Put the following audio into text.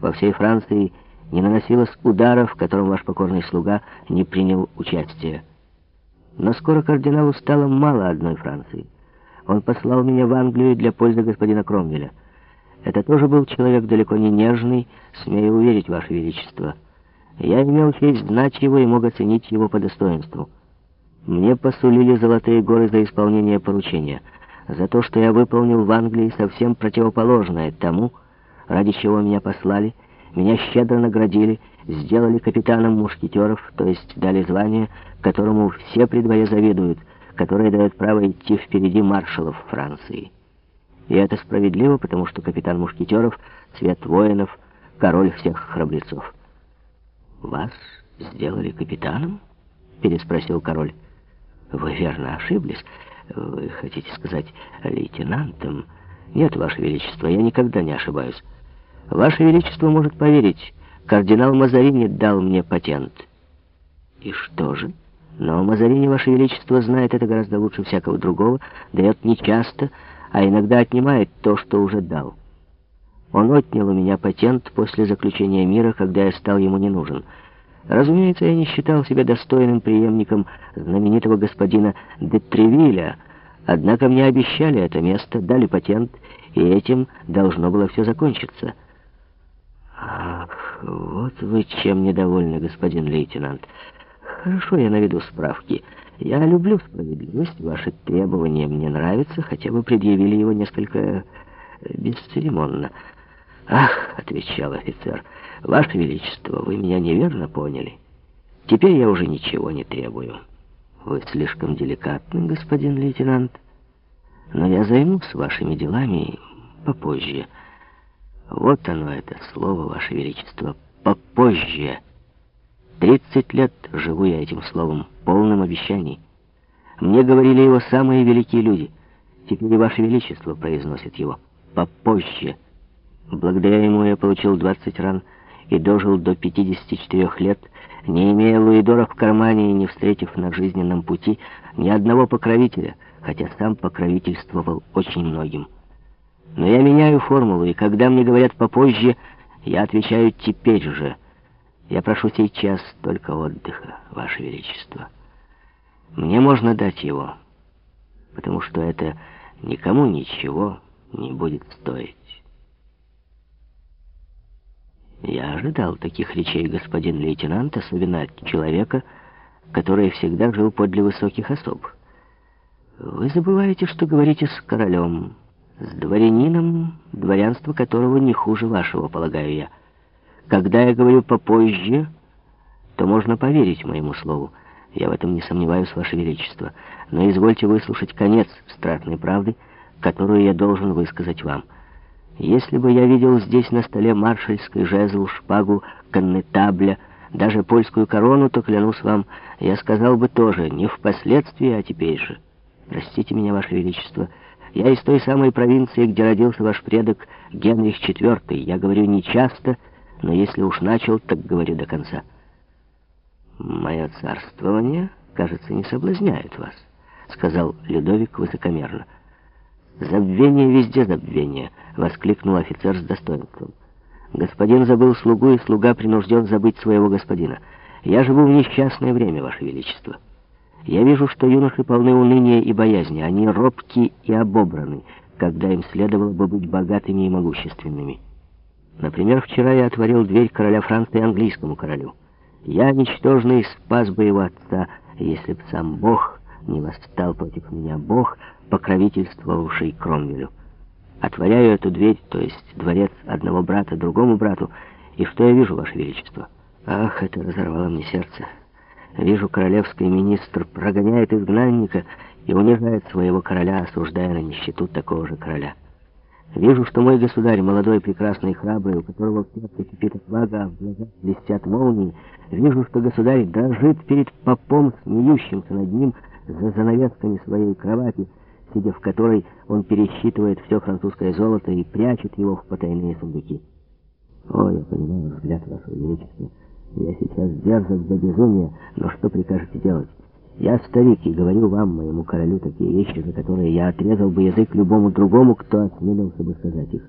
Во всей Франции не наносилось удара, в котором ваш покорный слуга не принял участия. Но скоро кардиналу стало мало одной Франции. Он послал меня в Англию для пользы господина Кромвеля. Это тоже был человек далеко не нежный, смею уверить, Ваше Величество. Я имел честь знать его и мог оценить его по достоинству. Мне посулили золотые горы за исполнение поручения, за то, что я выполнил в Англии совсем противоположное тому, ради чего меня послали, меня щедро наградили, сделали капитаном мушкетеров, то есть дали звание, которому все при дворе завидуют, которое дает право идти впереди маршалов Франции. И это справедливо, потому что капитан мушкетеров — цвет воинов, король всех храбрецов. «Вас сделали капитаном?» — переспросил король. «Вы верно ошиблись. Вы хотите сказать лейтенантом?» «Нет, Ваше Величество, я никогда не ошибаюсь». Ваше Величество может поверить, кардинал Мазарини дал мне патент. И что же? Но Мазарини, Ваше Величество, знает это гораздо лучше всякого другого, дает нечасто, а иногда отнимает то, что уже дал. Он отнял у меня патент после заключения мира, когда я стал ему не нужен. Разумеется, я не считал себя достойным преемником знаменитого господина де Тревиля, однако мне обещали это место, дали патент, и этим должно было все закончиться». Вот вы чем недовольны, господин лейтенант. Хорошо, я наведу справки. Я люблю справедливость, ваши требования мне нравятся, хотя вы предъявили его несколько э, бесцеремонно. Ах, отвечал офицер, ваше величество, вы меня неверно поняли. Теперь я уже ничего не требую. Вы слишком деликатны, господин лейтенант. Но я займусь вашими делами попозже. Вот оно, это слово, Ваше Величество, попозже. Тридцать лет живу я этим словом, полным обещаний. Мне говорили его самые великие люди. Теперь Ваше Величество произносит его. Попозже. Благодаря ему я получил 20 ран и дожил до 54 лет, не имея луидора в кармане и не встретив на жизненном пути ни одного покровителя, хотя сам покровительствовал очень многим. Но я меняю формулу, и когда мне говорят попозже, я отвечаю теперь же. Я прошу сейчас только отдыха, Ваше Величество. Мне можно дать его, потому что это никому ничего не будет стоить. Я ожидал таких речей, господин лейтенант, особенно от человека, который всегда жил подле высоких особ. Вы забываете, что говорите с королем, с дворянином, дворянство которого не хуже вашего, полагаю я. Когда я говорю попозже, то можно поверить моему слову. Я в этом не сомневаюсь, Ваше Величество. Но извольте выслушать конец страшной правды, которую я должен высказать вам. Если бы я видел здесь на столе маршальский жезл, шпагу, коннетабля, даже польскую корону, то, клянусь вам, я сказал бы тоже, не впоследствии, а теперь же. Простите меня, Ваше Величество, — я из той самой провинции, где родился ваш предок Генрих IV. Я говорю не часто, но если уж начал, так говорю до конца. Мое царствование, кажется, не соблазняет вас, сказал Людовик высокомерно. «Забвение везде забвение!» — воскликнул офицер с достоинством. «Господин забыл слугу, и слуга принужден забыть своего господина. Я живу в несчастное время, Ваше Величество». Я вижу, что юноши полны уныния и боязни. Они робки и обобраны, когда им следовало бы быть богатыми и могущественными. Например, вчера я отворил дверь короля Франции английскому королю. Я, ничтожный, спас бы его отца, если б сам Бог не восстал против меня, Бог, покровительствовавший Кромвелю. Отворяю эту дверь, то есть дворец одного брата другому брату, и что я вижу, Ваше Величество? Ах, это разорвало мне сердце. Вижу, королевский министр прогоняет изгнанника и унижает своего короля, осуждая на нищету такого же короля. Вижу, что мой государь, молодой, прекрасный храбрый, у которого в сердце кипит отвага, а в глазах блестят молнии, вижу, что государь дрожит перед попом, смеющимся над ним за занавесками своей кровати, сидя в которой он пересчитывает все французское золото и прячет его в потайные сундуки. О, я понимаю взгляд вашего величества. Я сейчас дерзок до безумия, но что прикажете делать? Я старик и говорю вам, моему королю, такие вещи, за которые я отрезал бы язык любому другому, кто осмелился бы сказать их.